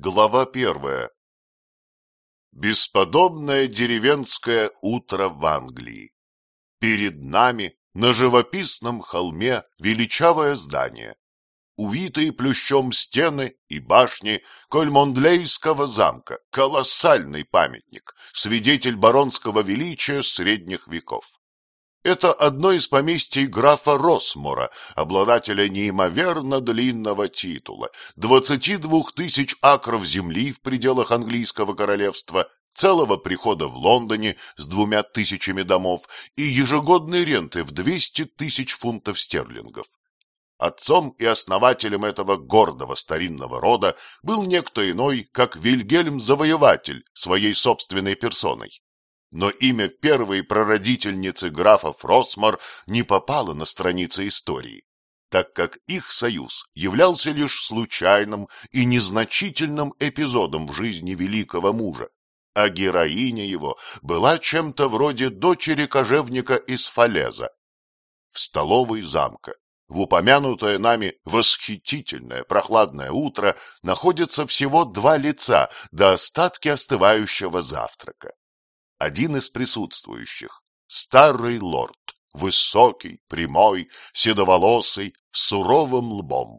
Глава первая Бесподобное деревенское утро в Англии. Перед нами на живописном холме величавое здание, увитые плющом стены и башни Кольмондлейского замка, колоссальный памятник, свидетель баронского величия средних веков. Это одно из поместий графа Росмора, обладателя неимоверно длинного титула, 22 тысяч акров земли в пределах английского королевства, целого прихода в Лондоне с двумя тысячами домов и ежегодной ренты в 200 тысяч фунтов стерлингов. Отцом и основателем этого гордого старинного рода был некто иной, как Вильгельм Завоеватель своей собственной персоной но имя первой прародительницы графа Фросмор не попало на страницы истории, так как их союз являлся лишь случайным и незначительным эпизодом в жизни великого мужа, а героиня его была чем-то вроде дочери кожевника из Фалеза. В столовой замка в упомянутое нами восхитительное прохладное утро находится всего два лица до остатки остывающего завтрака один из присутствующих, старый лорд, высокий, прямой, седоволосый, с суровым лбом.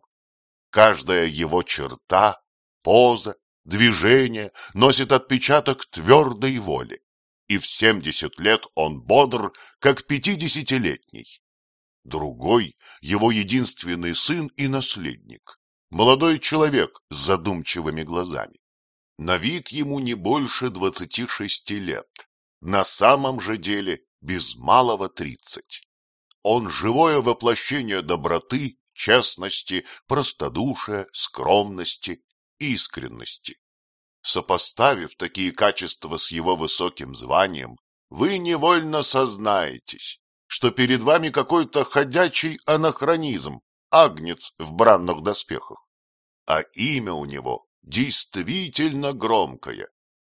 Каждая его черта, поза, движение носит отпечаток твердой воли, и в семьдесят лет он бодр, как пятидесятилетний. Другой — его единственный сын и наследник, молодой человек с задумчивыми глазами. На вид ему не больше двадцати шести лет, на самом же деле без малого тридцать. Он живое воплощение доброты, честности, простодушия, скромности, искренности. Сопоставив такие качества с его высоким званием, вы невольно сознаетесь, что перед вами какой-то ходячий анахронизм, агнец в бранных доспехах. А имя у него действительно громкое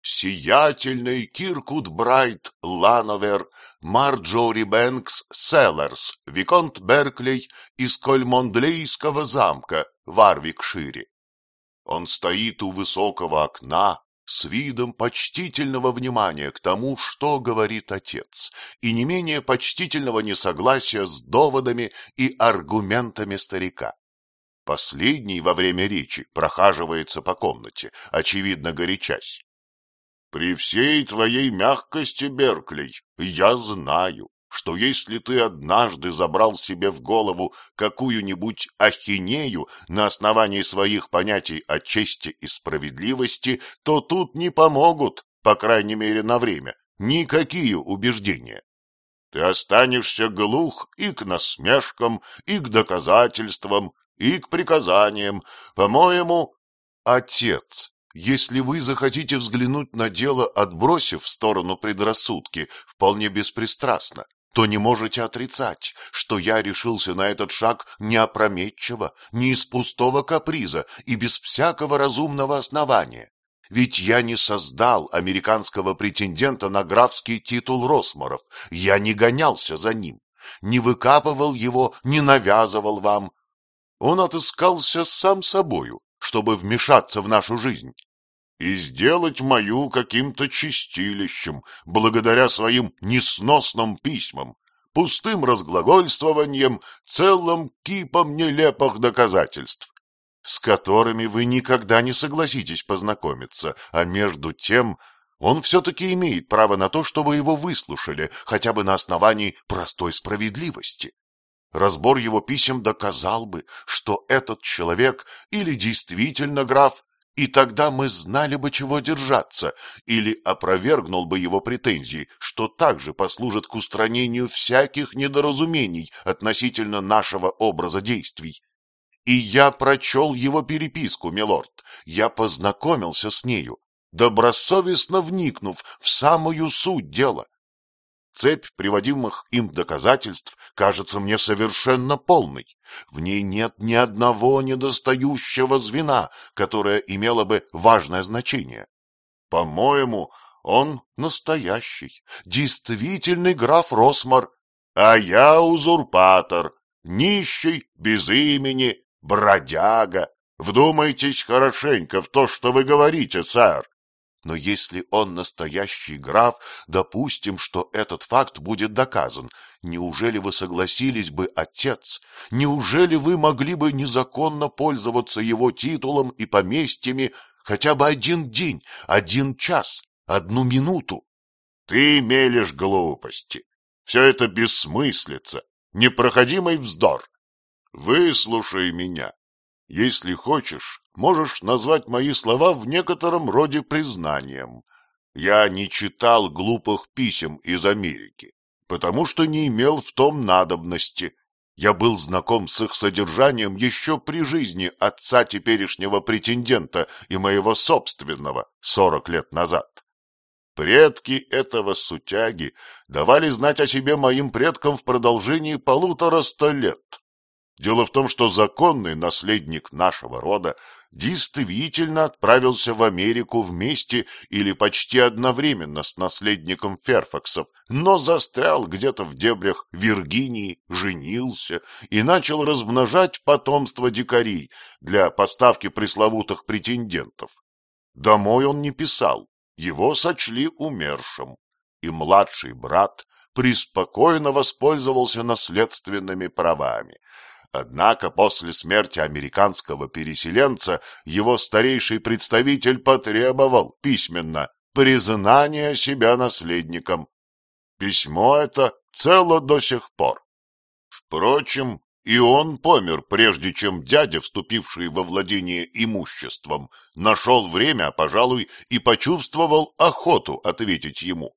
сиятельный Киркут Брайт Лановер, Марджори Бэнкс Селлерс, Виконт Берклей из Кольмондлейского замка в Арвикшире. Он стоит у высокого окна с видом почтительного внимания к тому, что говорит отец, и не менее почтительного несогласия с доводами и аргументами старика. Последний во время речи прохаживается по комнате, очевидно горячась. При всей твоей мягкости, Берклей, я знаю, что если ты однажды забрал себе в голову какую-нибудь ахинею на основании своих понятий о чести и справедливости, то тут не помогут, по крайней мере на время, никакие убеждения. Ты останешься глух и к насмешкам, и к доказательствам, и к приказаниям. По-моему, отец если вы захотите взглянуть на дело, отбросив в сторону предрассудки, вполне беспристрастно, то не можете отрицать, что я решился на этот шаг не опрометчиво, не из пустого каприза и без всякого разумного основания. Ведь я не создал американского претендента на графский титул Росморов, я не гонялся за ним, не выкапывал его, не навязывал вам. Он отыскался сам собою, чтобы вмешаться в нашу жизнь и сделать мою каким-то чистилищем, благодаря своим несносным письмам, пустым разглагольствованием, целым кипом нелепых доказательств, с которыми вы никогда не согласитесь познакомиться, а между тем он все-таки имеет право на то, чтобы его выслушали, хотя бы на основании простой справедливости. Разбор его писем доказал бы, что этот человек или действительно граф, и тогда мы знали бы, чего держаться, или опровергнул бы его претензии, что также послужит к устранению всяких недоразумений относительно нашего образа действий. И я прочел его переписку, милорд, я познакомился с нею, добросовестно вникнув в самую суть дела. Цепь приводимых им доказательств кажется мне совершенно полной. В ней нет ни одного недостающего звена, которое имело бы важное значение. По-моему, он настоящий, действительный граф Росмар, а я узурпатор, нищий, без имени, бродяга, Вдумайтесь хорошенько в то, что вы говорите, сэр. Но если он настоящий граф, допустим, что этот факт будет доказан. Неужели вы согласились бы, отец? Неужели вы могли бы незаконно пользоваться его титулом и поместьями хотя бы один день, один час, одну минуту? Ты мелешь глупости. Все это бессмыслица, непроходимый вздор. Выслушай меня. Если хочешь, можешь назвать мои слова в некотором роде признанием. Я не читал глупых писем из Америки, потому что не имел в том надобности. Я был знаком с их содержанием еще при жизни отца теперешнего претендента и моего собственного сорок лет назад. Предки этого сутяги давали знать о себе моим предкам в продолжении полутора ста лет. Дело в том, что законный наследник нашего рода действительно отправился в Америку вместе или почти одновременно с наследником Ферфаксов, но застрял где-то в дебрях Виргинии, женился и начал размножать потомство дикарей для поставки пресловутых претендентов. Домой он не писал, его сочли умершим, и младший брат преспокойно воспользовался наследственными правами – Однако после смерти американского переселенца его старейший представитель потребовал письменно признания себя наследником. Письмо это цело до сих пор. Впрочем, и он помер, прежде чем дядя, вступивший во владение имуществом, нашел время, пожалуй, и почувствовал охоту ответить ему.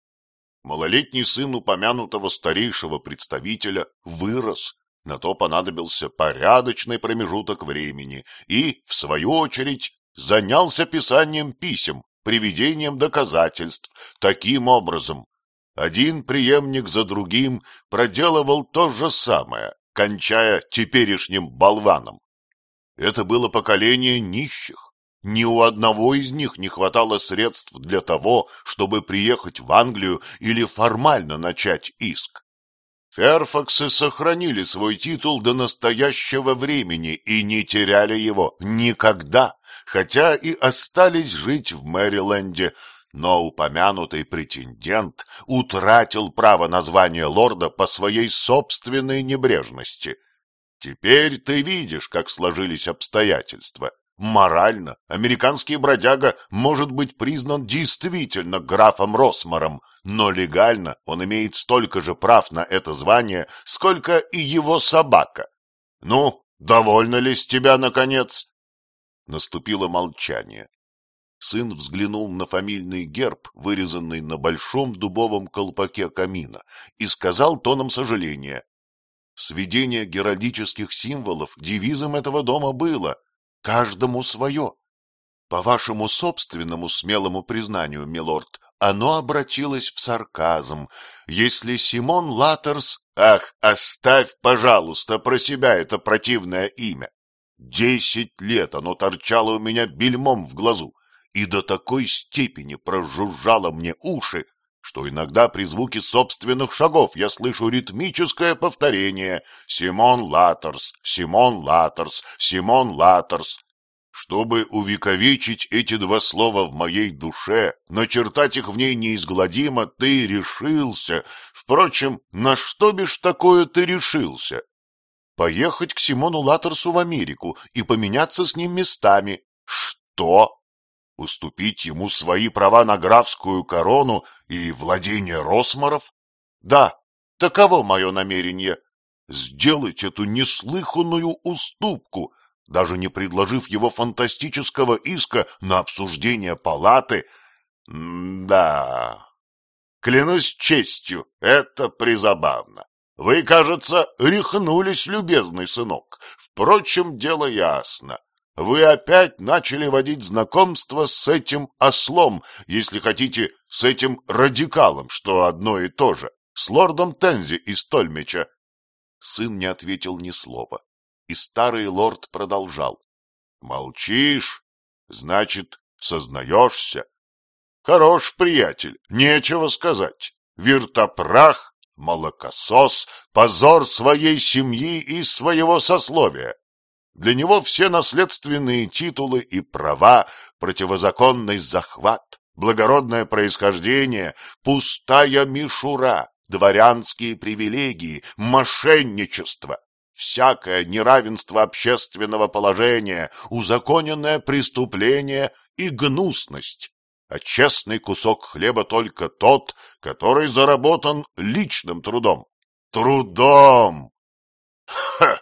Малолетний сын упомянутого старейшего представителя вырос на то понадобился порядочный промежуток времени и, в свою очередь, занялся писанием писем, приведением доказательств. Таким образом, один преемник за другим проделывал то же самое, кончая теперешним болваном. Это было поколение нищих. Ни у одного из них не хватало средств для того, чтобы приехать в Англию или формально начать иск. Ферфаксы сохранили свой титул до настоящего времени и не теряли его никогда, хотя и остались жить в Мэриленде, но упомянутый претендент утратил право на звание лорда по своей собственной небрежности. Теперь ты видишь, как сложились обстоятельства. Морально американский бродяга может быть признан действительно графом Росмаром, но легально он имеет столько же прав на это звание, сколько и его собака. Ну, довольно ли с тебя, наконец? Наступило молчание. Сын взглянул на фамильный герб, вырезанный на большом дубовом колпаке камина, и сказал тоном сожаления. Сведение геральдических символов девизом этого дома было — Каждому свое. По вашему собственному смелому признанию, милорд, оно обратилось в сарказм. Если Симон Латерс... Ах, оставь, пожалуйста, про себя это противное имя. Десять лет оно торчало у меня бельмом в глазу и до такой степени прожужжало мне уши, что иногда при звуке собственных шагов я слышу ритмическое повторение «Симон Латерс, Симон Латерс, Симон Латерс». Чтобы увековечить эти два слова в моей душе, начертать их в ней неизгладимо, ты решился. Впрочем, на что бишь такое ты решился? Поехать к Симону Латерсу в Америку и поменяться с ним местами. Что? Уступить ему свои права на графскую корону и владение Росмаров? Да, таково мое намерение. Сделать эту неслыханную уступку, даже не предложив его фантастического иска на обсуждение палаты. Да, клянусь честью, это призабавно. Вы, кажется, рехнулись, любезный сынок. Впрочем, дело ясно. Вы опять начали водить знакомство с этим ослом, если хотите, с этим радикалом, что одно и то же, с лордом Тензи из Тольмича. Сын не ответил ни слова, и старый лорд продолжал. — Молчишь? Значит, сознаешься? Хорош, приятель, нечего сказать. Виртопрах, молокосос, позор своей семьи и своего сословия. Для него все наследственные титулы и права, противозаконный захват, благородное происхождение, пустая мишура, дворянские привилегии, мошенничество, всякое неравенство общественного положения, узаконенное преступление и гнусность. А честный кусок хлеба только тот, который заработан личным трудом. Трудом! Ха!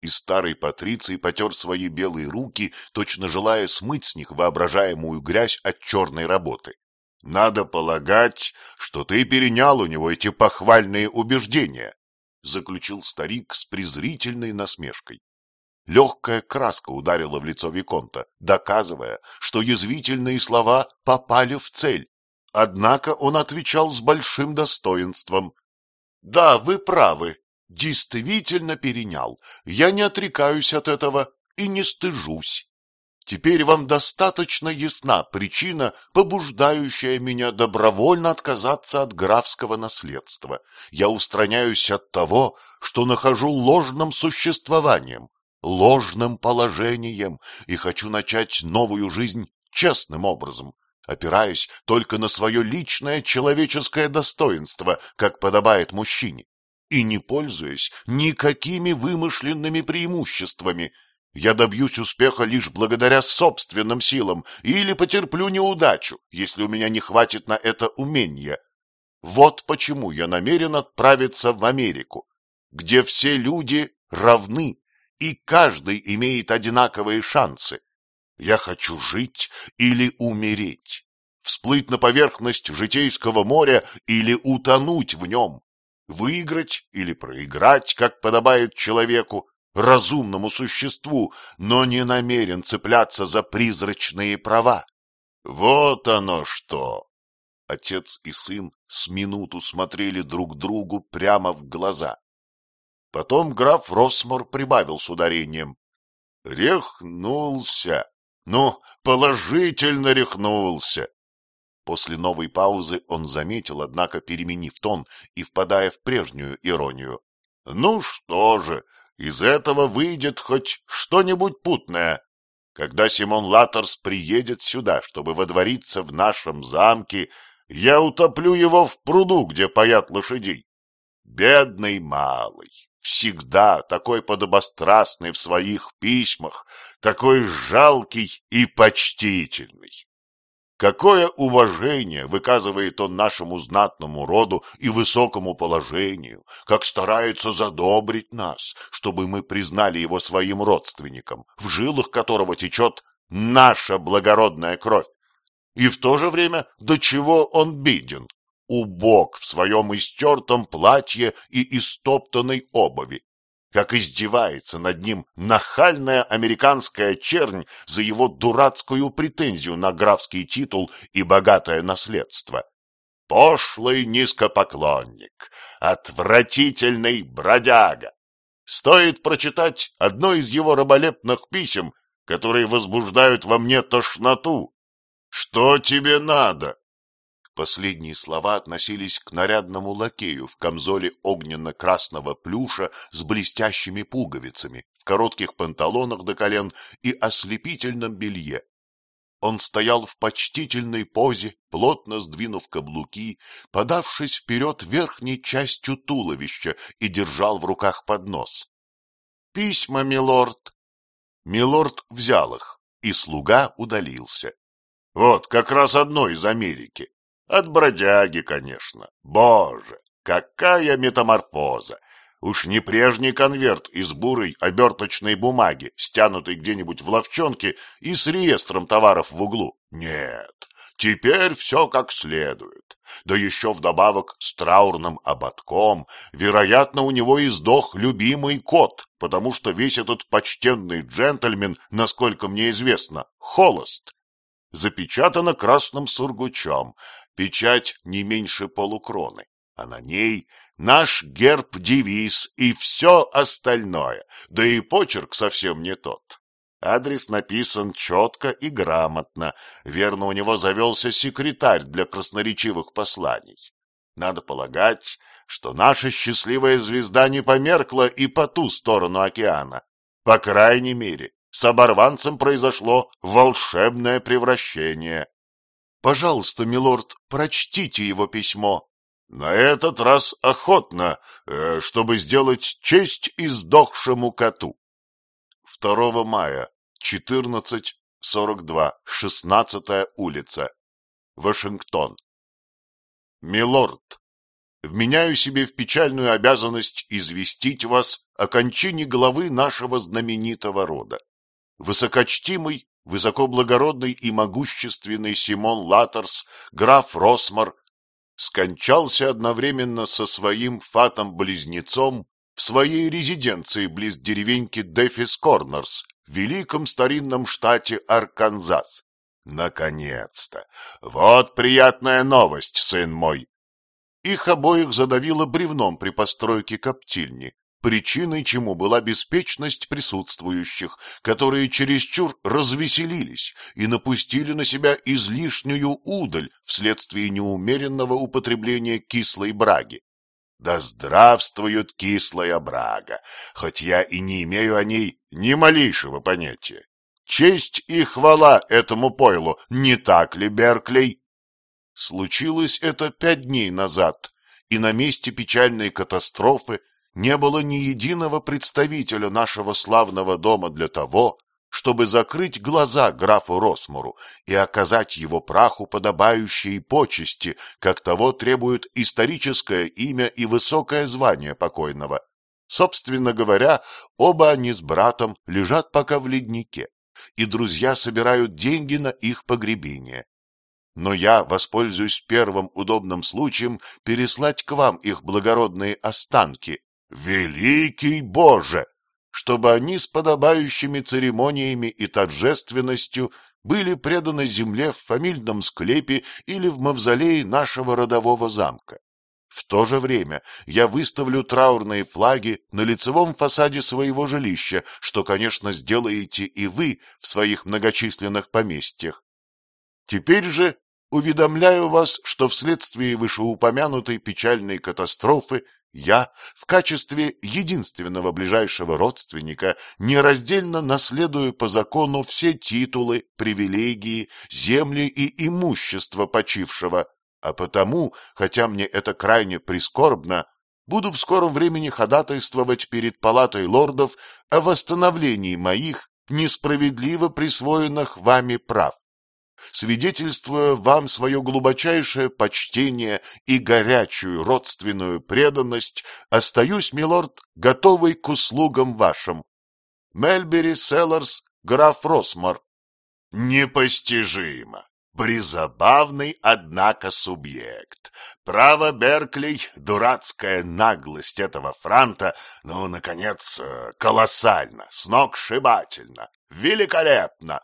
И старый Патриций потер свои белые руки, точно желая смыть с них воображаемую грязь от черной работы. Надо полагать, что ты перенял у него эти похвальные убеждения, — заключил старик с презрительной насмешкой. Легкая краска ударила в лицо Виконта, доказывая, что язвительные слова попали в цель. Однако он отвечал с большим достоинством. — Да, вы правы, действительно перенял. Я не отрекаюсь от этого и не стыжусь. Теперь вам достаточно ясна причина, побуждающая меня добровольно отказаться от графского наследства. Я устраняюсь от того, что нахожу ложным существованием, ложным положением и хочу начать новую жизнь честным образом, опираясь только на свое личное человеческое достоинство, как подобает мужчине, и не пользуясь никакими вымышленными преимуществами, я добьюсь успеха лишь благодаря собственным силам или потерплю неудачу, если у меня не хватит на это умения. Вот почему я намерен отправиться в Америку, где все люди равны, и каждый имеет одинаковые шансы. Я хочу жить или умереть, всплыть на поверхность житейского моря или утонуть в нем, выиграть или проиграть, как подобает человеку, разумному существу, но не намерен цепляться за призрачные права. Вот оно что! Отец и сын с минуту смотрели друг другу прямо в глаза. Потом граф Росмор прибавил с ударением. Рехнулся. Ну, положительно рехнулся. После новой паузы он заметил, однако, переменив тон и впадая в прежнюю иронию. — Ну что же, из этого выйдет хоть что-нибудь путное. Когда Симон Латорс приедет сюда, чтобы водвориться в нашем замке, я утоплю его в пруду, где паят лошадей. Бедный малый, всегда такой подобострастный в своих письмах, такой жалкий и почтительный. Какое уважение выказывает он нашему знатному роду и высокому положению, как старается задобрить нас, чтобы мы признали его своим родственником, в жилах которого течет наша благородная кровь. И в то же время до чего он беден, убог в своем истертом платье и истоптанной обуви, как издевается над ним нахальная американская чернь за его дурацкую претензию на графский титул и богатое наследство. Пошлый низкопоклонник, отвратительный бродяга. Стоит прочитать одно из его раболепных писем, которые возбуждают во мне тошноту. Что тебе надо? Последние слова относились к нарядному лакею в камзоле огненно-красного плюша с блестящими пуговицами, в коротких панталонах до колен и ослепительном белье. Он стоял в почтительной позе, плотно сдвинув каблуки, подавшись вперед верхней частью туловища и держал в руках поднос. — Письма, милорд! Милорд взял их, и слуга удалился. — Вот, как раз одно из Америки. От бродяги, конечно. Боже, какая метаморфоза! Уж не прежний конверт из бурой оберточной бумаги, стянутый где-нибудь в ловчонке и с реестром товаров в углу. Нет, теперь все как следует. Да еще вдобавок с траурным ободком. Вероятно, у него и сдох любимый кот, потому что весь этот почтенный джентльмен, насколько мне известно, холост. Запечатано красным сургучом, печать не меньше полукроны, а на ней наш герб-девиз и все остальное, да и почерк совсем не тот. Адрес написан четко и грамотно, верно, у него завелся секретарь для красноречивых посланий. Надо полагать, что наша счастливая звезда не померкла и по ту сторону океана. По крайней мере, с оборванцем произошло волшебное превращение. Пожалуйста, милорд, прочтите его письмо. На этот раз охотно, э, чтобы сделать честь издохшему коту. 2 мая, 14.42, 16 улица, Вашингтон. Милорд, вменяю себе в печальную обязанность известить вас о кончине главы нашего знаменитого рода. Высокочтимый, высокоблагородный и могущественный Симон Латерс, граф Росмар, скончался одновременно со своим фатом-близнецом в своей резиденции близ деревеньки Дефис Корнерс в великом старинном штате Арканзас. Наконец-то! Вот приятная новость, сын мой! Их обоих задавило бревном при постройке коптильни, причиной чему была беспечность присутствующих, которые чересчур развеселились и напустили на себя излишнюю удаль вследствие неумеренного употребления кислой браги. Да здравствует кислая брага, хоть я и не имею о ней ни малейшего понятия. Честь и хвала этому пойлу, не так ли, Берклей? Случилось это пять дней назад, и на месте печальной катастрофы не было ни единого представителя нашего славного дома для того, чтобы закрыть глаза графу Росмору и оказать его праху подобающие почести, как того требует историческое имя и высокое звание покойного. Собственно говоря, оба они с братом лежат пока в леднике и друзья собирают деньги на их погребение. Но я воспользуюсь первым удобным случаем переслать к вам их благородные останки. Великий Боже! Чтобы они с подобающими церемониями и торжественностью были преданы земле в фамильном склепе или в мавзолее нашего родового замка. В то же время я выставлю траурные флаги на лицевом фасаде своего жилища, что, конечно, сделаете и вы в своих многочисленных поместьях. Теперь же уведомляю вас, что вследствие вышеупомянутой печальной катастрофы я, в качестве единственного ближайшего родственника, нераздельно наследую по закону все титулы, привилегии, земли и имущество почившего, а потому, хотя мне это крайне прискорбно, буду в скором времени ходатайствовать перед палатой лордов о восстановлении моих несправедливо присвоенных вами прав. Свидетельствуя вам свое глубочайшее почтение и горячую родственную преданность, остаюсь, милорд, готовый к услугам вашим. Мельбери Селларс, граф Росмар. Непостижимо! Призабавный, однако, субъект. Право, Берклей, дурацкая наглость этого франта, ну, наконец, э, колоссально, сногсшибательно, великолепно.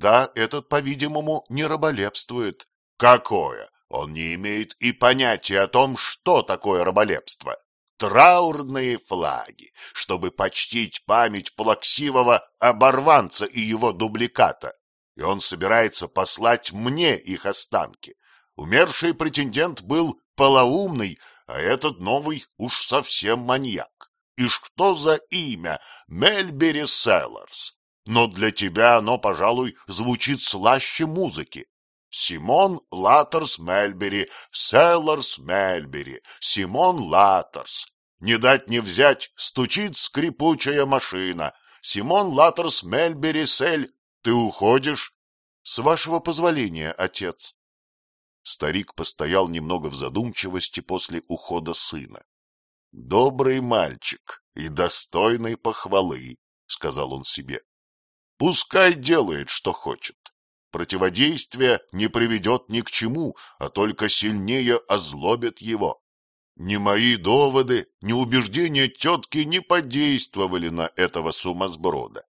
Да, этот, по-видимому, не раболепствует. Какое? Он не имеет и понятия о том, что такое раболепство. Траурные флаги, чтобы почтить память плаксивого оборванца и его дубликата и он собирается послать мне их останки. Умерший претендент был полоумный, а этот новый уж совсем маньяк. И что за имя? Мельбери Селларс. Но для тебя оно, пожалуй, звучит слаще музыки. Симон Латерс Мельбери, Селларс Мельбери, Симон Латерс. Не дать не взять, стучит скрипучая машина. Симон Латерс Мельбери Сель ты уходишь? С вашего позволения, отец. Старик постоял немного в задумчивости после ухода сына. — Добрый мальчик и достойный похвалы, — сказал он себе. — Пускай делает, что хочет. Противодействие не приведет ни к чему, а только сильнее озлобит его. Ни мои доводы, ни убеждения тетки не подействовали на этого сумасброда.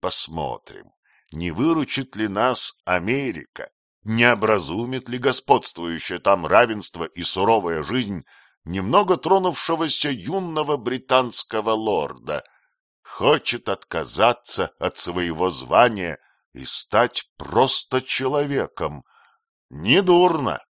Посмотрим, не выручит ли нас Америка, не образумит ли господствующее там равенство и суровая жизнь немного тронувшегося юного британского лорда, хочет отказаться от своего звания и стать просто человеком. Недурно,